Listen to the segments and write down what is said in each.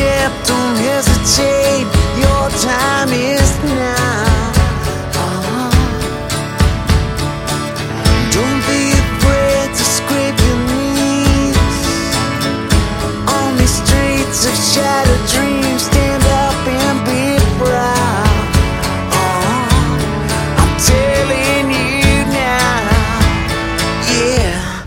step, don't hesitate. Your time is now. Don't be afraid to scrape your knees on streets of shattered dreams. Stand up and be proud. Uh-huh. I'm telling you now, yeah.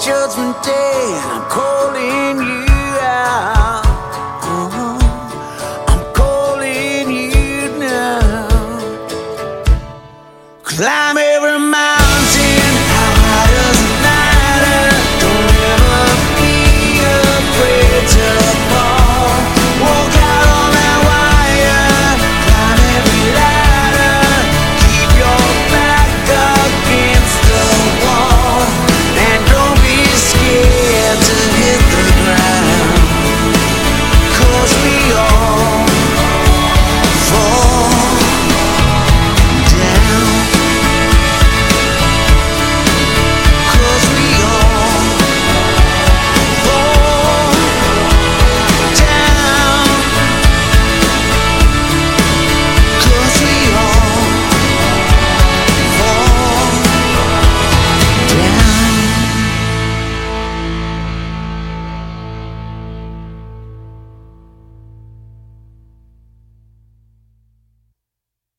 judgment day, and I'm calling you.